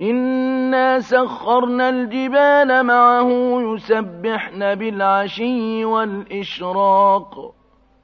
إِنَّا سَخَّرْنَا الْجِبَالَ مَعَهُ يُسَبِّحْنَ بِالْعَشِيِّ وَالْإِشْرَاقِ